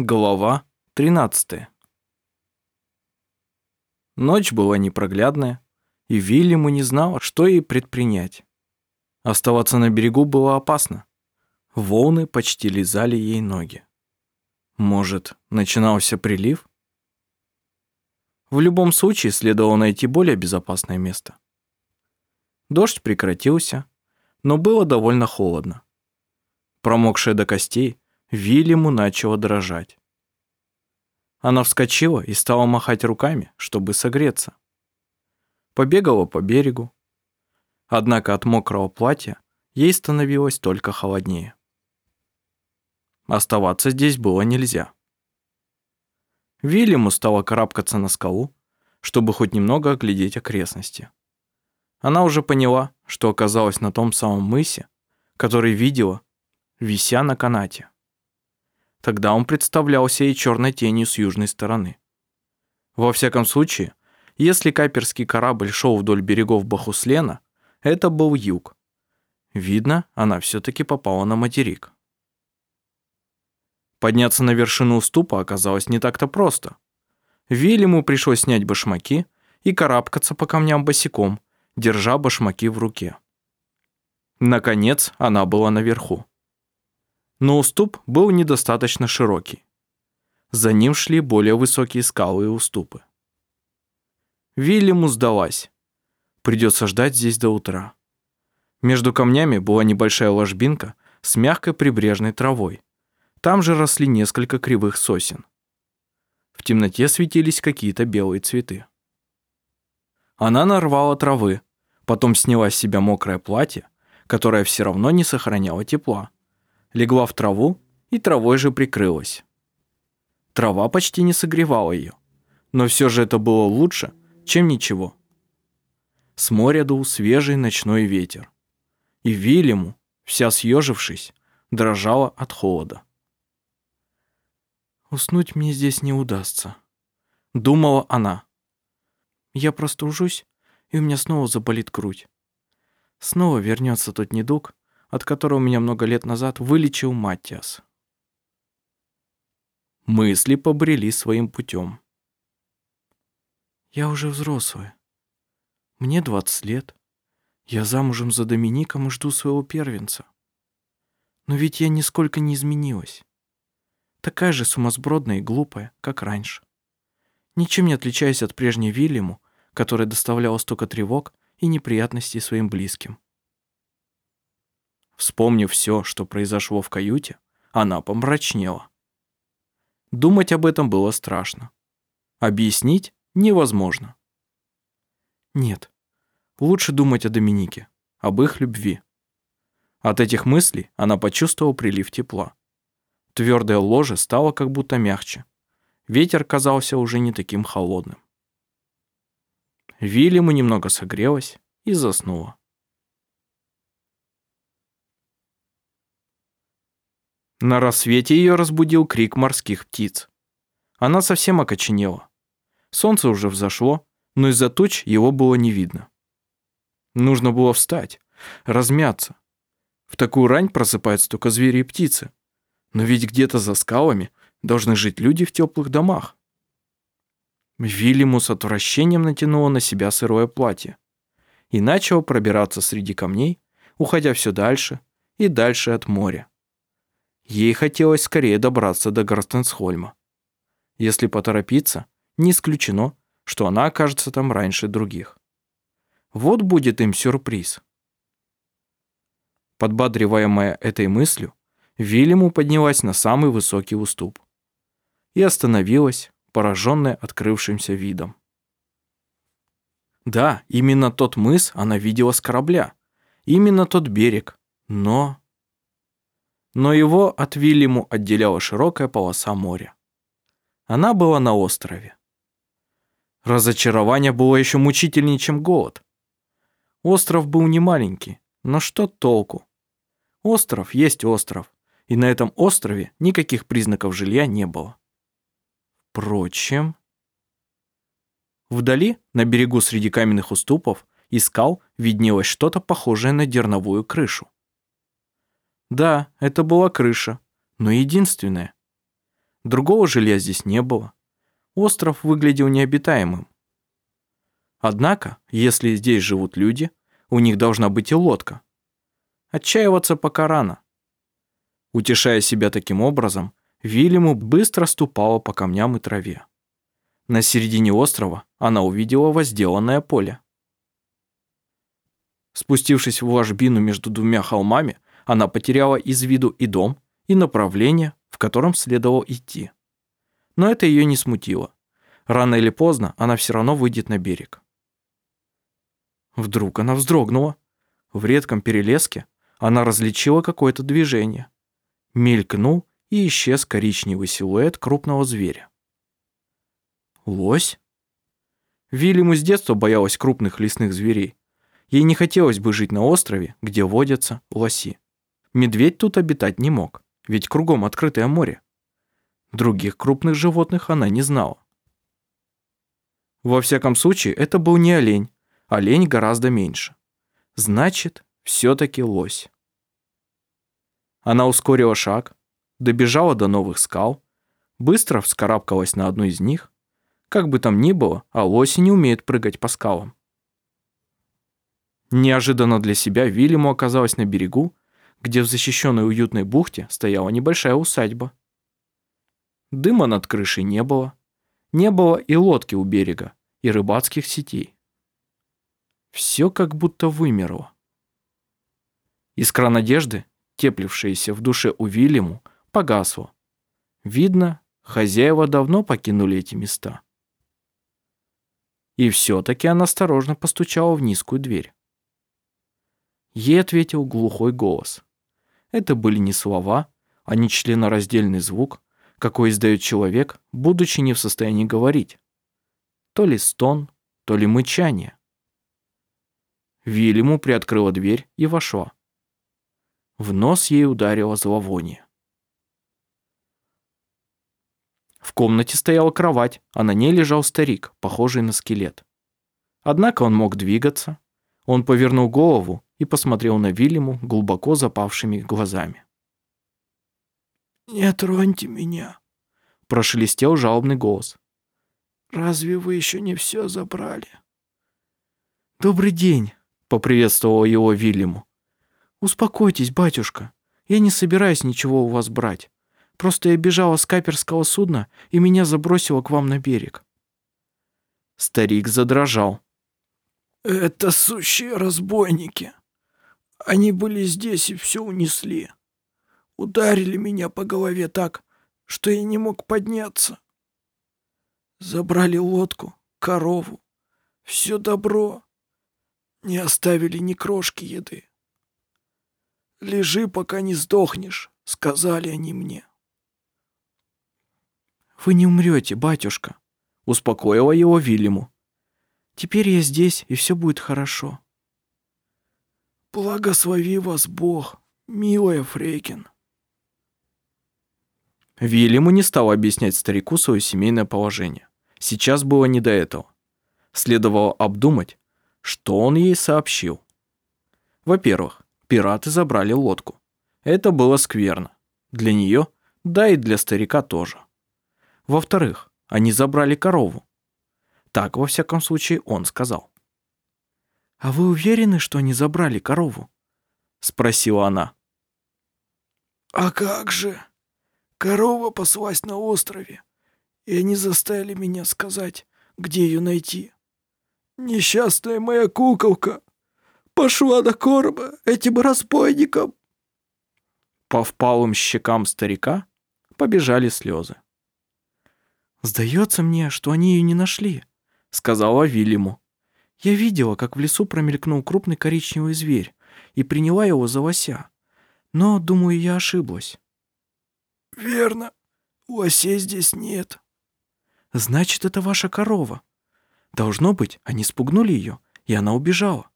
Глава 13 Ночь была непроглядная, и Вильяму не знала, что ей предпринять. Оставаться на берегу было опасно. Волны почти лизали ей ноги. Может, начинался прилив? В любом случае следовало найти более безопасное место. Дождь прекратился, но было довольно холодно. Промокшая до костей, Вильяму начало дрожать. Она вскочила и стала махать руками, чтобы согреться. Побегала по берегу. Однако от мокрого платья ей становилось только холоднее. Оставаться здесь было нельзя. Вильяму стала карабкаться на скалу, чтобы хоть немного оглядеть окрестности. Она уже поняла, что оказалась на том самом мысе, который видела, вися на канате. Тогда он представлялся ей черной тенью с южной стороны. Во всяком случае, если каперский корабль шел вдоль берегов Бахуслена, это был юг. Видно, она все-таки попала на материк. Подняться на вершину уступа оказалось не так-то просто. Вильяму пришлось снять башмаки и карабкаться по камням босиком, держа башмаки в руке. Наконец, она была наверху но уступ был недостаточно широкий. За ним шли более высокие скалы и уступы. Вильяму сдалась. Придется ждать здесь до утра. Между камнями была небольшая ложбинка с мягкой прибрежной травой. Там же росли несколько кривых сосен. В темноте светились какие-то белые цветы. Она нарвала травы, потом сняла с себя мокрое платье, которое все равно не сохраняло тепла легла в траву и травой же прикрылась. Трава почти не согревала ее, но все же это было лучше, чем ничего. С моря дул свежий ночной ветер, и Вильяму, вся съежившись, дрожала от холода. «Уснуть мне здесь не удастся», — думала она. «Я простужусь, и у меня снова заболит грудь. Снова вернется тот недуг, от которого меня много лет назад вылечил Матиас. Мысли побрели своим путем. Я уже взрослая. Мне 20 лет. Я замужем за Домиником и жду своего первенца. Но ведь я нисколько не изменилась. Такая же сумасбродная и глупая, как раньше. Ничем не отличаясь от прежней Вильяму, которая доставляла столько тревог и неприятностей своим близким. Вспомнив все, что произошло в каюте, она помрачнела. Думать об этом было страшно. Объяснить невозможно. Нет, лучше думать о Доминике, об их любви. От этих мыслей она почувствовала прилив тепла. Твердое ложе стало как будто мягче. Ветер казался уже не таким холодным. Вильяму немного согрелась и заснула. На рассвете ее разбудил крик морских птиц. Она совсем окоченела. Солнце уже взошло, но из-за туч его было не видно. Нужно было встать, размяться. В такую рань просыпаются только звери и птицы. Но ведь где-то за скалами должны жить люди в теплых домах. Вильяму с отвращением натянула на себя сырое платье и начала пробираться среди камней, уходя все дальше и дальше от моря. Ей хотелось скорее добраться до Гростенсхольма. Если поторопиться, не исключено, что она окажется там раньше других. Вот будет им сюрприз. Подбадриваемая этой мыслью, Вильяму поднялась на самый высокий уступ и остановилась, пораженная открывшимся видом. Да, именно тот мыс она видела с корабля, именно тот берег, но но его от Вильяму отделяла широкая полоса моря. Она была на острове. Разочарование было еще мучительнее, чем голод. Остров был не маленький, но что толку? Остров есть остров, и на этом острове никаких признаков жилья не было. Впрочем... Вдали, на берегу среди каменных уступов и скал, виднелось что-то похожее на дерновую крышу. Да, это была крыша, но единственная. Другого жилья здесь не было. Остров выглядел необитаемым. Однако, если здесь живут люди, у них должна быть и лодка. Отчаиваться пока рано. Утешая себя таким образом, Вильяму быстро ступала по камням и траве. На середине острова она увидела возделанное поле. Спустившись в ложбину между двумя холмами, она потеряла из виду и дом, и направление, в котором следовало идти. Но это ее не смутило. Рано или поздно она все равно выйдет на берег. Вдруг она вздрогнула. В редком перелеске она различила какое-то движение. Мелькнул и исчез коричневый силуэт крупного зверя. Лось? Вильяму с детства боялась крупных лесных зверей. Ей не хотелось бы жить на острове, где водятся лоси. Медведь тут обитать не мог, ведь кругом открытое море. Других крупных животных она не знала. Во всяком случае, это был не олень. Олень гораздо меньше. Значит, все-таки лось. Она ускорила шаг, добежала до новых скал, быстро вскарабкалась на одну из них. Как бы там ни было, а лоси не умеют прыгать по скалам. Неожиданно для себя Вильяму оказалась на берегу, где в защищенной уютной бухте стояла небольшая усадьба. Дыма над крышей не было. Не было и лодки у берега, и рыбацких сетей. Все как будто вымерло. Искра надежды, теплившаяся в душе у Вильяму, погасла. Видно, хозяева давно покинули эти места. И все-таки она осторожно постучала в низкую дверь. Ей ответил глухой голос. Это были не слова, а не членораздельный звук, какой издает человек, будучи не в состоянии говорить. То ли стон, то ли мычание. Вильяму приоткрыла дверь и вошла. В нос ей ударило зловоние. В комнате стояла кровать, а на ней лежал старик, похожий на скелет. Однако он мог двигаться. Он повернул голову и посмотрел на Вильяму глубоко запавшими глазами. «Не троньте меня», — прошелестел жалобный голос. «Разве вы еще не все забрали?» «Добрый день», — поприветствовал его Вильяму. «Успокойтесь, батюшка, я не собираюсь ничего у вас брать. Просто я бежала с каперского судна, и меня забросило к вам на берег». Старик задрожал. «Это сущие разбойники», они были здесь и все унесли. Ударили меня по голове так, что я не мог подняться. Забрали лодку, корову, все добро. Не оставили ни крошки еды. «Лежи, пока не сдохнешь», — сказали они мне. «Вы не умрете, батюшка», — успокоила его Вильяму. «Теперь я здесь, и все будет хорошо». «Благослови вас Бог, милая Фрейкин». Вильяму не стал объяснять старику свое семейное положение. Сейчас было не до этого. Следовало обдумать, что он ей сообщил. Во-первых, пираты забрали лодку. Это было скверно. Для нее, да и для старика тоже. Во-вторых, они забрали корову. Так, во всяком случае, он сказал. «А вы уверены, что они забрали корову?» — спросила она. «А как же? Корова паслась на острове, и они заставили меня сказать, где ее найти. Несчастная моя куколка пошла на корма этим разбойникам!» По впалым щекам старика побежали слезы. «Сдается мне, что они ее не нашли», — сказала Вильяму. Я видела, как в лесу промелькнул крупный коричневый зверь и приняла его за лося. Но, думаю, я ошиблась. Верно. Лосей здесь нет. Значит, это ваша корова. Должно быть, они спугнули ее, и она убежала.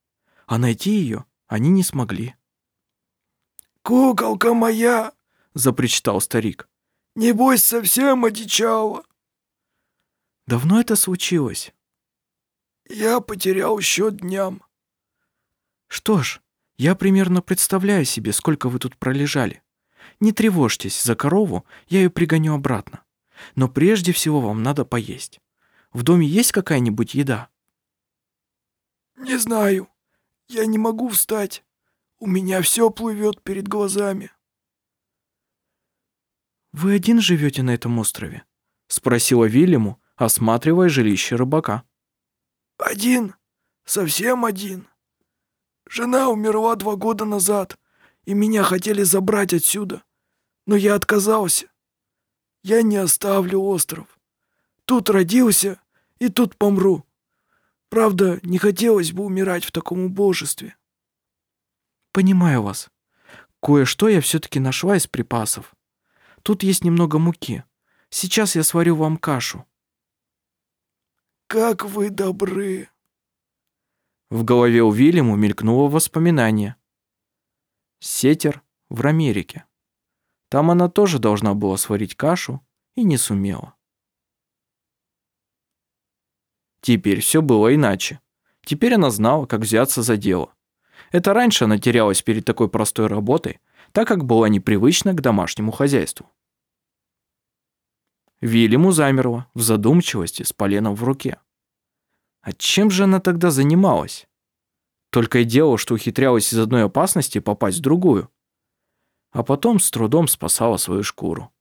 А найти ее они не смогли. «Куколка моя!» — запричитал старик. «Небось, совсем одичала!» «Давно это случилось?» Я потерял счет дням. Что ж, я примерно представляю себе, сколько вы тут пролежали. Не тревожьтесь за корову, я ее пригоню обратно. Но прежде всего вам надо поесть. В доме есть какая-нибудь еда?» «Не знаю. Я не могу встать. У меня все плывет перед глазами». «Вы один живете на этом острове?» — спросила Вильяму, осматривая жилище рыбака. «Один. Совсем один. Жена умерла два года назад, и меня хотели забрать отсюда, но я отказался. Я не оставлю остров. Тут родился и тут помру. Правда, не хотелось бы умирать в таком убожестве». «Понимаю вас. Кое-что я все-таки нашла из припасов. Тут есть немного муки. Сейчас я сварю вам кашу». «Как вы добры!» В голове у Вильяму мелькнуло воспоминание. Сетер в Америке. Там она тоже должна была сварить кашу и не сумела. Теперь все было иначе. Теперь она знала, как взяться за дело. Это раньше она терялась перед такой простой работой, так как была непривычна к домашнему хозяйству. Вильяму замерла в задумчивости с поленом в руке. А чем же она тогда занималась? Только и делала, что ухитрялась из одной опасности попасть в другую. А потом с трудом спасала свою шкуру.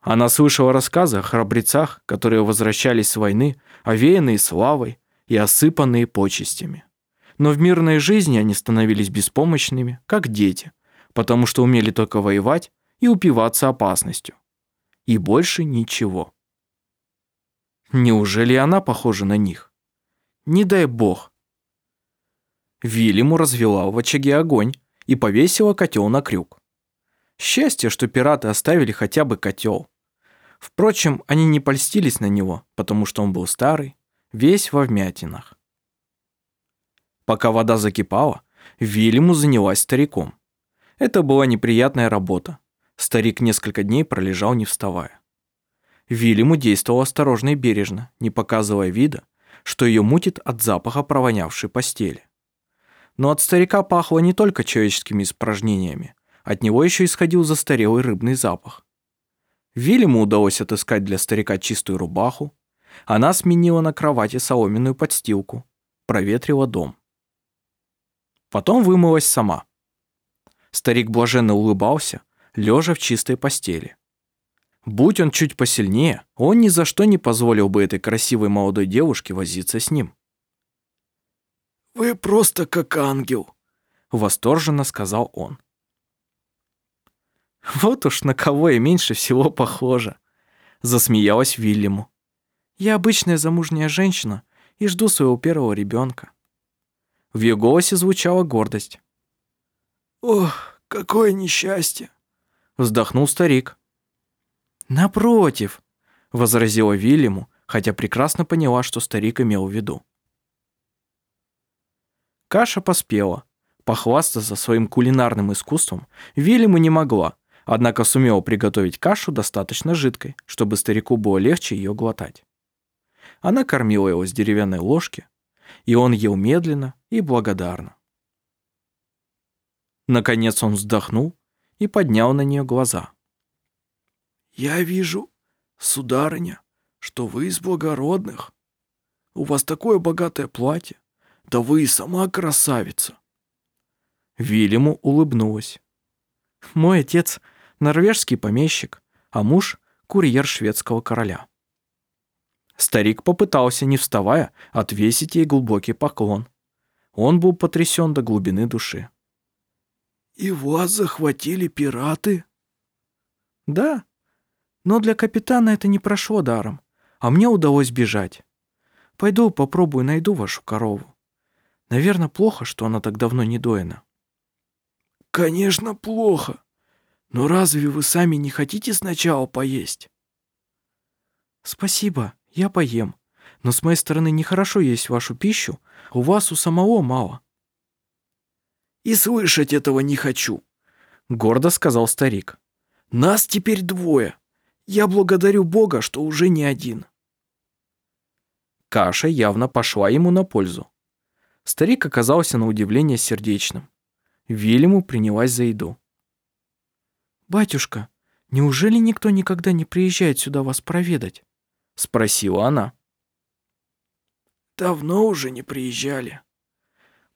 Она слышала рассказы о храбрецах, которые возвращались с войны, овеянные славой и осыпанные почестями. Но в мирной жизни они становились беспомощными, как дети, потому что умели только воевать и упиваться опасностью. И больше ничего. Неужели она похожа на них? Не дай бог. Вильяму развела в очаге огонь и повесила котел на крюк. Счастье, что пираты оставили хотя бы котел. Впрочем, они не польстились на него, потому что он был старый, весь во вмятинах. Пока вода закипала, Вильяму занялась стариком. Это была неприятная работа. Старик несколько дней пролежал, не вставая. Вильяму действовал осторожно и бережно, не показывая вида, что ее мутит от запаха провонявшей постели. Но от старика пахло не только человеческими испражнениями, от него еще исходил застарелый рыбный запах. Вильяму удалось отыскать для старика чистую рубаху, она сменила на кровати соломенную подстилку, проветрила дом. Потом вымылась сама. Старик блаженно улыбался, лежа в чистой постели. Будь он чуть посильнее, он ни за что не позволил бы этой красивой молодой девушке возиться с ним. «Вы просто как ангел», — восторженно сказал он. «Вот уж на кого я меньше всего похожа», — засмеялась Вильяму. «Я обычная замужняя женщина и жду своего первого ребенка». В ее голосе звучала гордость. «Ох, какое несчастье!» Вздохнул старик. «Напротив», — возразила Вильяму, хотя прекрасно поняла, что старик имел в виду. Каша поспела. Похвастаться своим кулинарным искусством Вильяму не могла, однако сумела приготовить кашу достаточно жидкой, чтобы старику было легче ее глотать. Она кормила его с деревянной ложки, и он ел медленно и благодарно. Наконец он вздохнул и поднял на нее глаза. «Я вижу, сударыня, что вы из благородных. У вас такое богатое платье, да вы и сама красавица». Вильяму улыбнулась. «Мой отец — норвежский помещик, а муж — курьер шведского короля». Старик попытался, не вставая, отвесить ей глубокий поклон. Он был потрясен до глубины души. «И вас захватили пираты?» «Да, но для капитана это не прошло даром, а мне удалось бежать. Пойду попробую найду вашу корову. Наверное, плохо, что она так давно не доена». «Конечно, плохо. Но разве вы сами не хотите сначала поесть?» «Спасибо, я поем. Но с моей стороны нехорошо есть вашу пищу, у вас у самого мало». «И слышать этого не хочу», — гордо сказал старик. «Нас теперь двое. Я благодарю Бога, что уже не один». Каша явно пошла ему на пользу. Старик оказался на удивление сердечным. Вильяму принялась за еду. «Батюшка, Неужели никто никогда не приезжает сюда вас проведать? Спросила она. Давно уже не приезжали.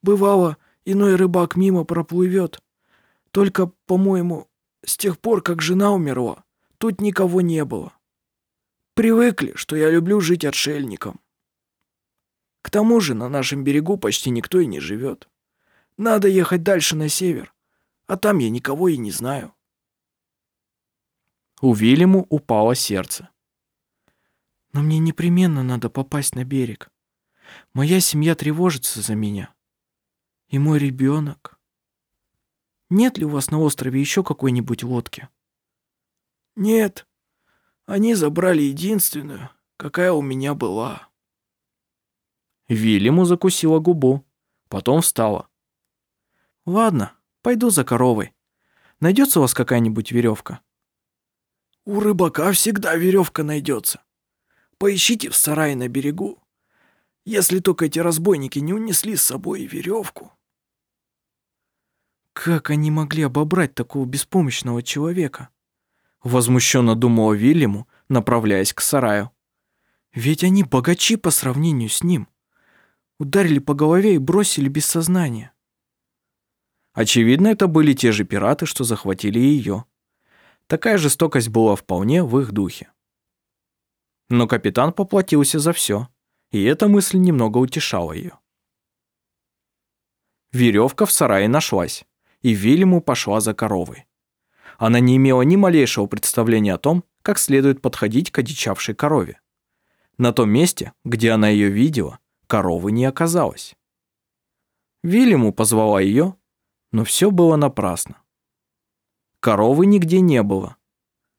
Бывало, иной рыбак мимо проплывет. Только, по-моему, с тех пор, как жена умерла, тут никого не было. Привыкли, что я люблю жить отшельником. К тому же на нашем берегу почти никто и не живет. Надо ехать дальше на север, а там я никого и не знаю. У Вильяму упало сердце. Но мне непременно надо попасть на берег. Моя семья тревожится за меня. И мой ребенок. Нет ли у вас на острове еще какой-нибудь лодки? Нет. Они забрали единственную, какая у меня была. Вильяму закусила губу, потом встала. Ладно, пойду за коровой. Найдется у вас какая-нибудь веревка? У рыбака всегда веревка найдется. Поищите в сарае на берегу. Если только эти разбойники не унесли с собой веревку. Как они могли обобрать такого беспомощного человека? Возмущенно думала Вильяму, направляясь к сараю. Ведь они богачи по сравнению с ним. Ударили по голове и бросили без сознания. Очевидно, это были те же пираты, что захватили ее. Такая жестокость была вполне в их духе. Но капитан поплатился за все, и эта мысль немного утешала ее. Веревка в сарае нашлась, и Вильяму пошла за коровой. Она не имела ни малейшего представления о том, как следует подходить к одичавшей корове. На том месте, где она ее видела, коровы не оказалось. Вильяму позвала ее, но все было напрасно. Коровы нигде не было,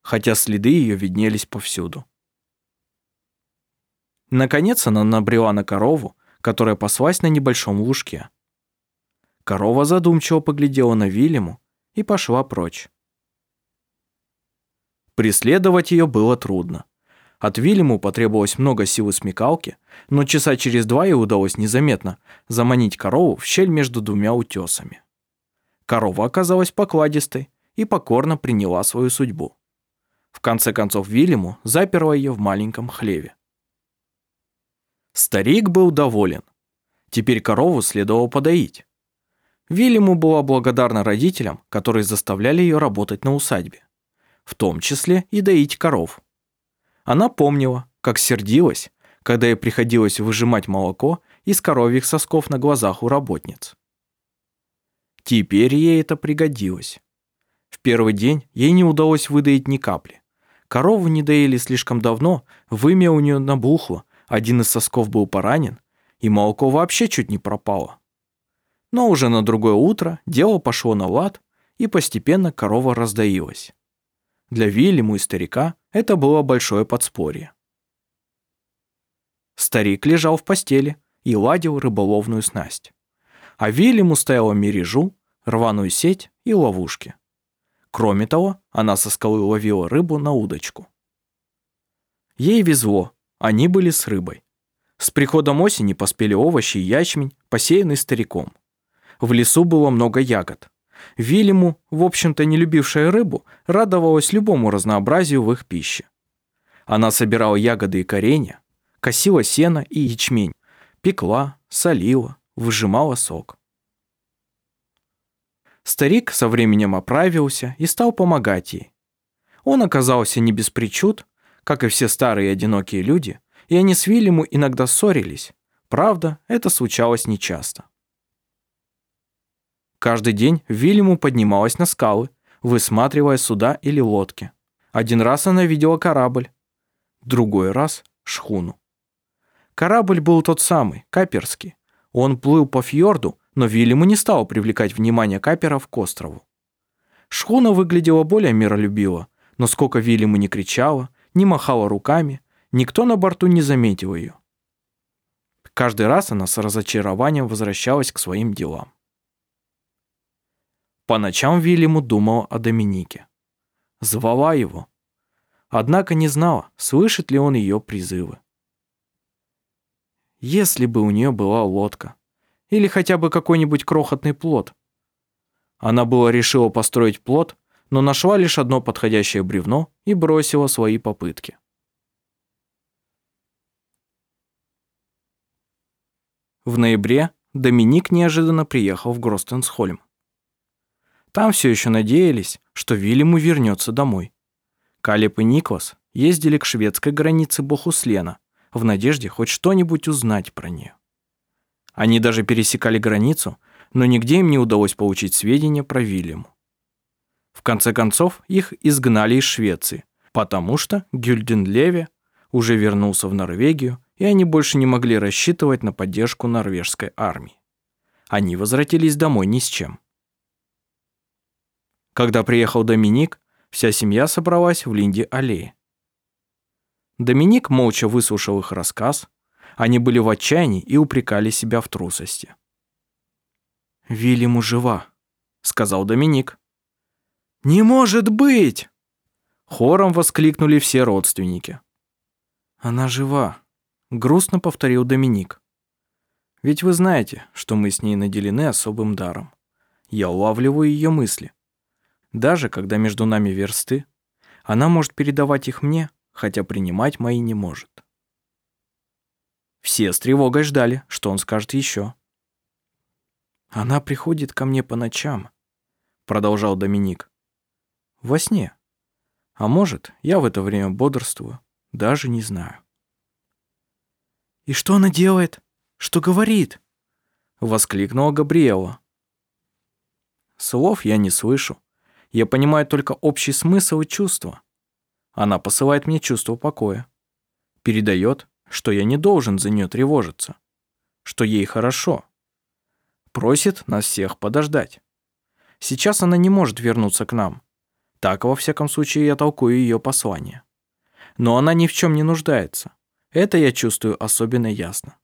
хотя следы ее виднелись повсюду. Наконец она набрела на корову, которая паслась на небольшом лужке. Корова задумчиво поглядела на Вильяму и пошла прочь. Преследовать ее было трудно. От Вильяму потребовалось много сил и смекалки, но часа через два ей удалось незаметно заманить корову в щель между двумя утесами. Корова оказалась покладистой, и покорно приняла свою судьбу. В конце концов Вильяму заперла ее в маленьком хлеве. Старик был доволен. Теперь корову следовало подоить. Вильяму была благодарна родителям, которые заставляли ее работать на усадьбе, в том числе и доить коров. Она помнила, как сердилась, когда ей приходилось выжимать молоко из коровьих сосков на глазах у работниц. Теперь ей это пригодилось. В первый день ей не удалось выдоить ни капли. Корову не доили слишком давно, вымя у нее набухло, один из сосков был поранен, и молоко вообще чуть не пропало. Но уже на другое утро дело пошло на лад, и постепенно корова раздоилась. Для Вильяму и старика это было большое подспорье. Старик лежал в постели и ладил рыболовную снасть. А Вильяму ставила мережу, рваную сеть и ловушки. Кроме того, она со скалы ловила рыбу на удочку. Ей везло, они были с рыбой. С приходом осени поспели овощи и ячмень, посеянный стариком. В лесу было много ягод. Вильяму, в общем-то не любившая рыбу, радовалась любому разнообразию в их пище. Она собирала ягоды и коренья, косила сено и ячмень, пекла, солила, выжимала сок. Старик со временем оправился и стал помогать ей. Он оказался не без причуд, как и все старые одинокие люди, и они с Вильяму иногда ссорились. Правда, это случалось нечасто. Каждый день Вильяму поднималась на скалы, высматривая суда или лодки. Один раз она видела корабль, другой раз — шхуну. Корабль был тот самый, каперский. Он плыл по фьорду, но Вильяму не стал привлекать внимание каперов к острову. Шхуна выглядела более миролюбиво, но сколько Вильяму не кричала, не махала руками, никто на борту не заметил ее. Каждый раз она с разочарованием возвращалась к своим делам. По ночам Вильяму думала о Доминике. Звала его. Однако не знала, слышит ли он ее призывы. Если бы у нее была лодка, или хотя бы какой-нибудь крохотный плод. Она было решила построить плод, но нашла лишь одно подходящее бревно и бросила свои попытки. В ноябре Доминик неожиданно приехал в Гростенсхольм. Там все еще надеялись, что Вильяму вернется домой. Калеб и Никлас ездили к шведской границе Бохуслена в надежде хоть что-нибудь узнать про нее. Они даже пересекали границу, но нигде им не удалось получить сведения про Вильяму. В конце концов, их изгнали из Швеции, потому что Гюльденлеве уже вернулся в Норвегию, и они больше не могли рассчитывать на поддержку норвежской армии. Они возвратились домой ни с чем. Когда приехал Доминик, вся семья собралась в Линде-аллее. Доминик молча выслушал их рассказ. Они были в отчаянии и упрекали себя в трусости. «Вильяму жива», — сказал Доминик. «Не может быть!» Хором воскликнули все родственники. «Она жива», — грустно повторил Доминик. «Ведь вы знаете, что мы с ней наделены особым даром. Я улавливаю ее мысли. Даже когда между нами версты, она может передавать их мне, хотя принимать мои не может». Все с тревогой ждали, что он скажет еще. «Она приходит ко мне по ночам», — продолжал Доминик. «Во сне. А может, я в это время бодрствую, даже не знаю». «И что она делает? Что говорит?» — воскликнула Габриэла. Слов я не слышу. Я понимаю только общий смысл и чувства. Она посылает мне чувство покоя. Передает, что я не должен за нее тревожиться. Что ей хорошо. Просит нас всех подождать. Сейчас она не может вернуться к нам. Так, во всяком случае, я толкую ее послание. Но она ни в чем не нуждается. Это я чувствую особенно ясно.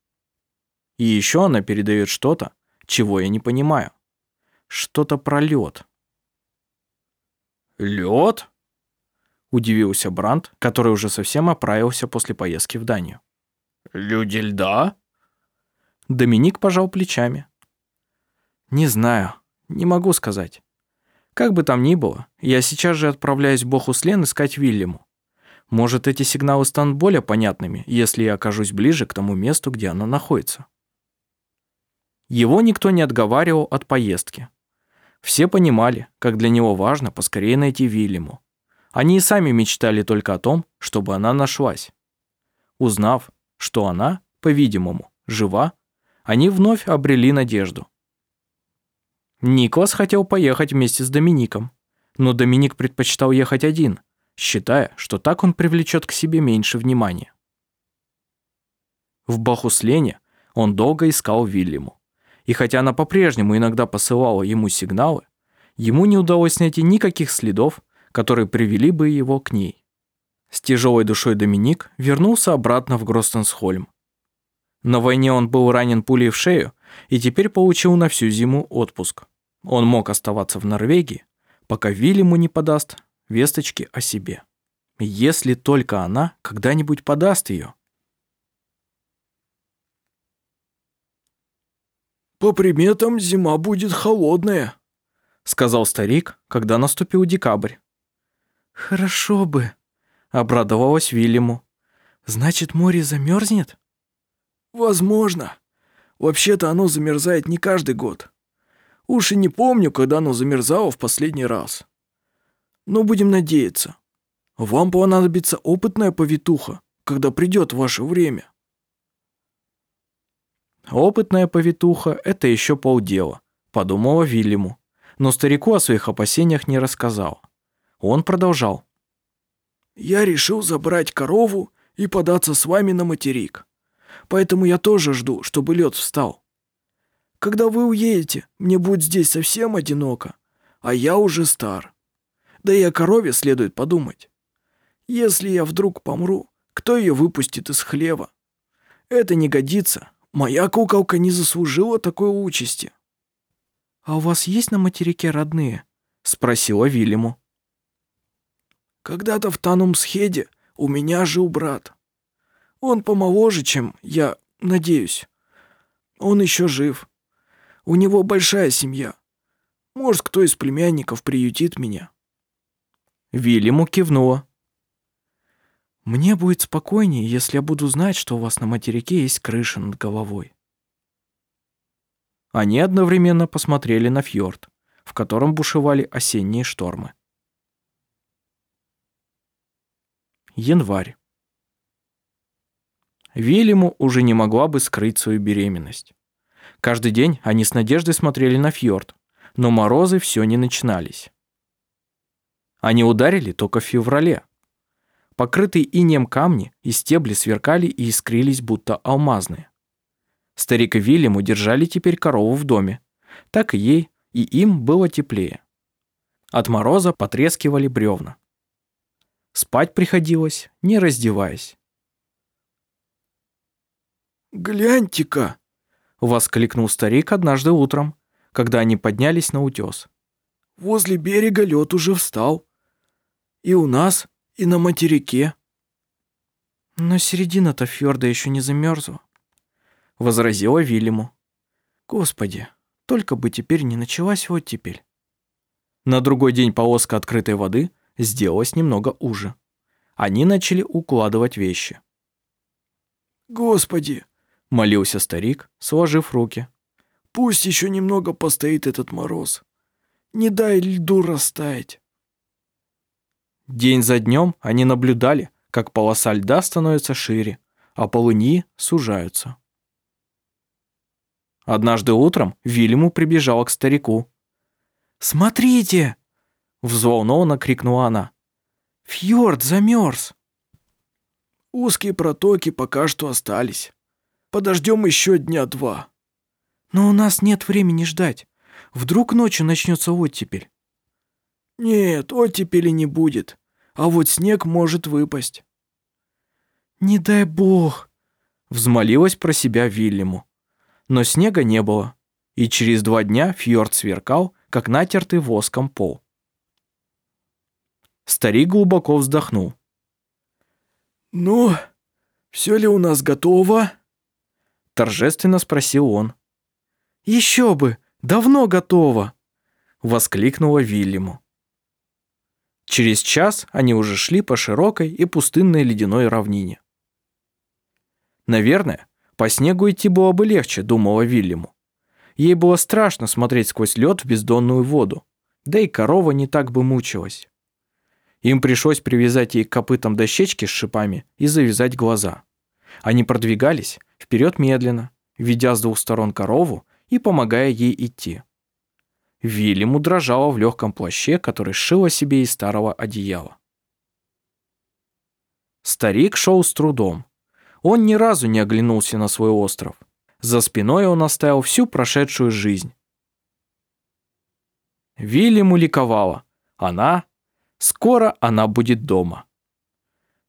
И еще она передает что-то, чего я не понимаю. Что-то про лед. Лед? Удивился Бранд, который уже совсем оправился после поездки в Данию. Люди льда? Доминик пожал плечами. Не знаю, не могу сказать. Как бы там ни было, я сейчас же отправляюсь в Бохуслен искать Вильяму. Может, эти сигналы станут более понятными, если я окажусь ближе к тому месту, где она находится. Его никто не отговаривал от поездки. Все понимали, как для него важно поскорее найти Вильяму. Они и сами мечтали только о том, чтобы она нашлась. Узнав, что она, по-видимому, жива, они вновь обрели надежду. Никлас хотел поехать вместе с Домиником, но Доминик предпочитал ехать один, считая, что так он привлечет к себе меньше внимания. В Бахуслене он долго искал Вильяму, и хотя она по-прежнему иногда посылала ему сигналы, ему не удалось найти никаких следов, которые привели бы его к ней. С тяжелой душой Доминик вернулся обратно в Гростенсхольм. На войне он был ранен пулей в шею и теперь получил на всю зиму отпуск. Он мог оставаться в Норвегии, пока Вильяму не подаст весточки о себе. Если только она когда-нибудь подаст ее. «По приметам, зима будет холодная», — сказал старик, когда наступил декабрь. «Хорошо бы», — обрадовалась Вильяму. «Значит, море замерзнет?» «Возможно. Вообще-то оно замерзает не каждый год. Уж и не помню, когда оно замерзало в последний раз. Но будем надеяться. Вам понадобится опытная повитуха, когда придет ваше время». «Опытная повитуха — это еще полдела», — подумала Вильяму. Но старику о своих опасениях не рассказал. Он продолжал. «Я решил забрать корову и податься с вами на материк. Поэтому я тоже жду, чтобы лед встал. Когда вы уедете, мне будет здесь совсем одиноко, а я уже стар. Да и о корове следует подумать. Если я вдруг помру, кто ее выпустит из хлева? Это не годится. Моя куколка не заслужила такой участи. «А у вас есть на материке родные?» — спросила Вильяму. «Когда-то в Танумсхеде у меня жил брат. Он помоложе, чем я, надеюсь. Он еще жив. У него большая семья. Может, кто из племянников приютит меня. Вильяму кивнула. «Мне будет спокойнее, если я буду знать, что у вас на материке есть крыша над головой». Они одновременно посмотрели на фьорд, в котором бушевали осенние штормы. Январь. Вильяму уже не могла бы скрыть свою беременность. Каждый день они с надеждой смотрели на фьорд, но морозы все не начинались. Они ударили только в феврале. Покрытые инеем камни и стебли сверкали и искрились, будто алмазные. Старик и Вильяму держали теперь корову в доме. Так и ей, и им было теплее. От мороза потрескивали бревна. Спать приходилось, не раздеваясь. «Гляньте-ка!» — воскликнул старик однажды утром, когда они поднялись на утес. «Возле берега лед уже встал. И у нас, и на материке». «Но середина-то фьорда еще не замерзла», — возразила Вильяму. «Господи, только бы теперь не началась оттепель». На другой день полоска открытой воды сделалось немного уже. Они начали укладывать вещи. «Господи!» — молился старик, сложив руки. «Пусть еще немного постоит этот мороз. Не дай льду растаять». День за днем они наблюдали, как полоса льда становится шире, а полыньи сужаются. Однажды утром Вильяму прибежала к старику. «Смотрите!» — взволнованно крикнула она. Фьорд замерз. Узкие протоки пока что остались. Подождем еще дня два. Но у нас нет времени ждать. Вдруг ночью начнется оттепель. Нет, оттепели не будет. А вот снег может выпасть. Не дай бог, взмолилась про себя Вильяму. Но снега не было, и через два дня фьорд сверкал, как натертый воском пол. Старик глубоко вздохнул. «Ну, все ли у нас готово?» Торжественно спросил он. «Еще бы! Давно готово!» Воскликнула Вильяму. Через час они уже шли по широкой и пустынной ледяной равнине. Наверное, по снегу идти было бы легче, думала Вильяму. Ей было страшно смотреть сквозь лед в бездонную воду, да и корова не так бы мучилась. Им пришлось привязать ей к копытам дощечки с шипами и завязать глаза. Они продвигались вперед медленно, ведя с двух сторон корову и помогая ей идти. Вильяму дрожала в легком плаще, который сшила себе из старого одеяла. Старик шел с трудом. Он ни разу не оглянулся на свой остров. За спиной он оставил всю прошедшую жизнь. Вильяму ликовала. Она Скоро она будет дома.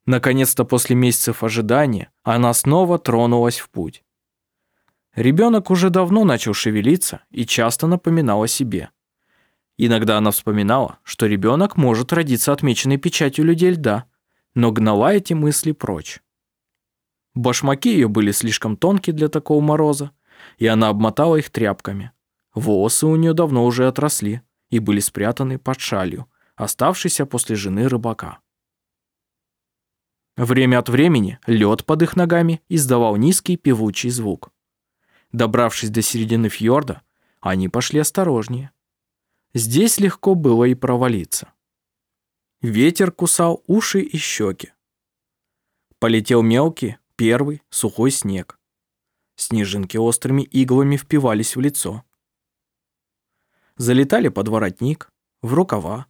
Наконец-то после месяцев ожидания она снова тронулась в путь. Ребенок уже давно начал шевелиться и часто напоминал о себе. Иногда она вспоминала, что ребенок может родиться отмеченной печатью людей льда, но гнала эти мысли прочь. Башмаки ее были слишком тонкие для такого мороза, и она обмотала их тряпками. Волосы у нее давно уже отросли и были спрятаны под шалью, оставшийся после жены рыбака. Время от времени лед под их ногами издавал низкий певучий звук. Добравшись до середины фьорда, они пошли осторожнее. Здесь легко было и провалиться. Ветер кусал уши и щеки. Полетел мелкий, первый, сухой снег. Снежинки острыми иглами впивались в лицо. Залетали под воротник, в рукава,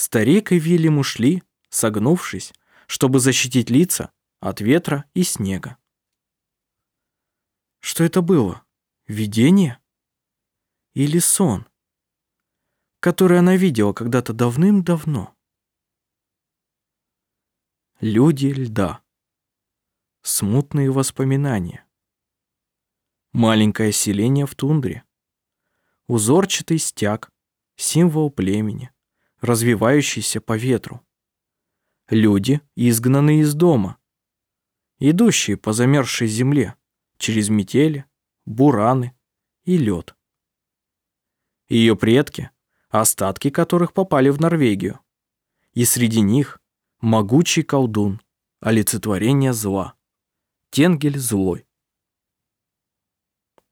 Старик и Вильям ушли, согнувшись, чтобы защитить лица от ветра и снега. Что это было? Видение? Или сон, который она видела когда-то давным-давно? Люди льда. Смутные воспоминания. Маленькое селение в тундре. Узорчатый стяг, символ племени развивающийся по ветру. Люди, изгнанные из дома, идущие по замерзшей земле через метели, бураны и лед. Ее предки, остатки которых попали в Норвегию, И среди них могучий колдун, олицетворение зла. Тенгель злой.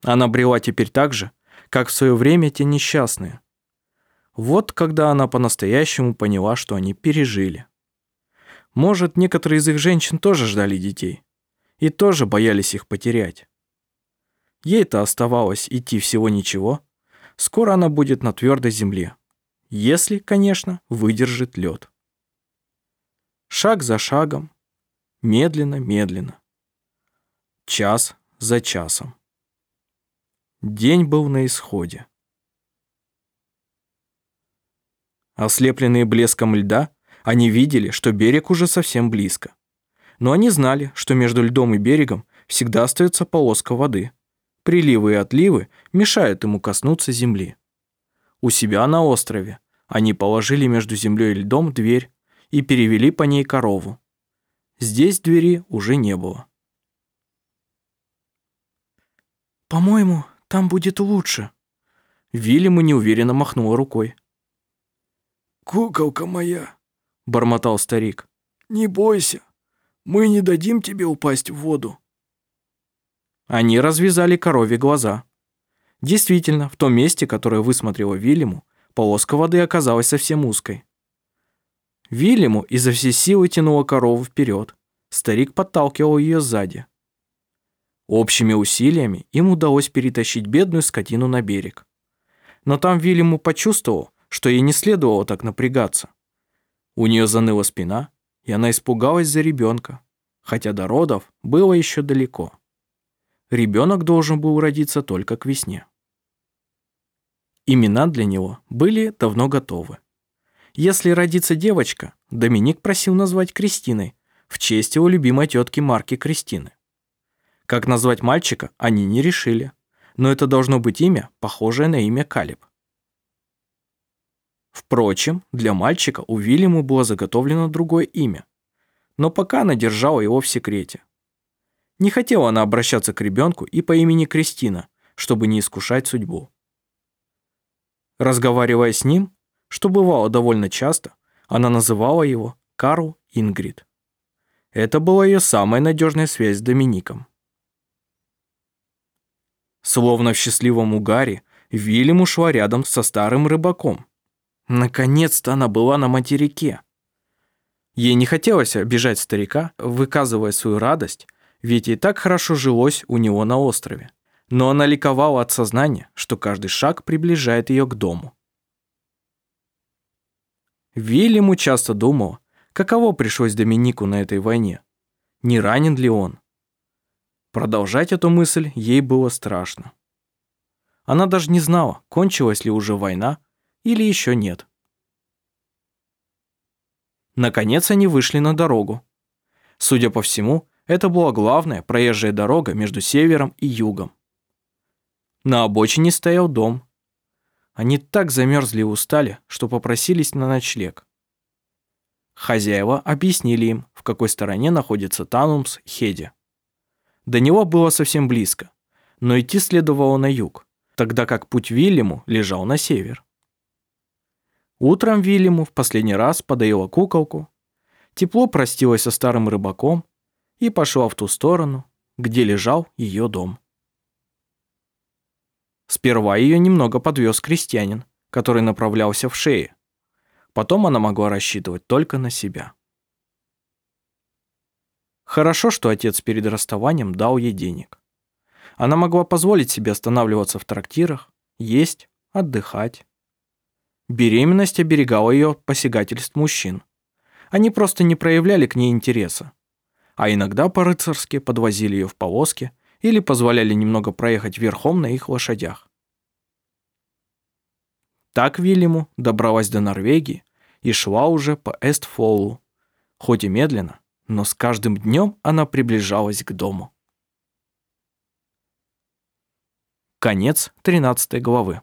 Она брела теперь так же, как в свое время те несчастные. Вот когда она по-настоящему поняла, что они пережили. Может, некоторые из их женщин тоже ждали детей и тоже боялись их потерять. Ей-то оставалось идти всего ничего. Скоро она будет на твердой земле. Если, конечно, выдержит лед. Шаг за шагом, медленно-медленно. Час за часом. День был на исходе. Ослепленные блеском льда, они видели, что берег уже совсем близко. Но они знали, что между льдом и берегом всегда остается полоска воды. Приливы и отливы мешают ему коснуться земли. У себя на острове они положили между землей и льдом дверь и перевели по ней корову. Здесь двери уже не было. «По-моему, там будет лучше». Вильяму неуверенно махнула рукой. «Куколка моя», — бормотал старик, — «не бойся, мы не дадим тебе упасть в воду». Они развязали корове глаза. Действительно, в том месте, которое высмотрела Вильяму, полоска воды оказалась совсем узкой. Вильяму изо всей силы тянула корову вперед. Старик подталкивал ее сзади. Общими усилиями им удалось перетащить бедную скотину на берег. Но там Вильяму почувствовал, что ей не следовало так напрягаться. У нее заныла спина, и она испугалась за ребенка, хотя до родов было еще далеко. Ребенок должен был родиться только к весне. Имена для него были давно готовы. Если родится девочка, Доминик просил назвать Кристиной в честь его любимой тетки Марки Кристины. Как назвать мальчика, они не решили, но это должно быть имя, похожее на имя Калиб. Впрочем, для мальчика у Вильяму было заготовлено другое имя, но пока она держала его в секрете. Не хотела она обращаться к ребенку и по имени Кристина, чтобы не искушать судьбу. Разговаривая с ним, что бывало довольно часто, она называла его Карл Ингрид. Это была ее самая надежная связь с Домиником. Словно в счастливом угаре, Вильям ушла рядом со старым рыбаком. Наконец-то она была на материке. Ей не хотелось обижать старика, выказывая свою радость, ведь и так хорошо жилось у него на острове. Но она ликовала от сознания, что каждый шаг приближает ее к дому. Вильяму часто думал, каково пришлось Доминику на этой войне. Не ранен ли он? Продолжать эту мысль ей было страшно. Она даже не знала, кончилась ли уже война или еще нет. Наконец они вышли на дорогу. Судя по всему, это была главная проезжая дорога между севером и югом. На обочине стоял дом. Они так замерзли и устали, что попросились на ночлег. Хозяева объяснили им, в какой стороне находится Танумс Хеди. До него было совсем близко, но идти следовало на юг, тогда как путь Вильяму лежал на север. Утром Вильяму в последний раз подоила куколку, тепло простилась со старым рыбаком и пошла в ту сторону, где лежал ее дом. Сперва ее немного подвез крестьянин, который направлялся в шее. Потом она могла рассчитывать только на себя. Хорошо, что отец перед расставанием дал ей денег. Она могла позволить себе останавливаться в трактирах, есть, отдыхать. Беременность оберегала ее от посягательств мужчин. Они просто не проявляли к ней интереса. А иногда по-рыцарски подвозили ее в повозке или позволяли немного проехать верхом на их лошадях. Так Вильяму добралась до Норвегии и шла уже по Эстфолу, хоть и медленно, но с каждым днем она приближалась к дому. Конец 13 главы.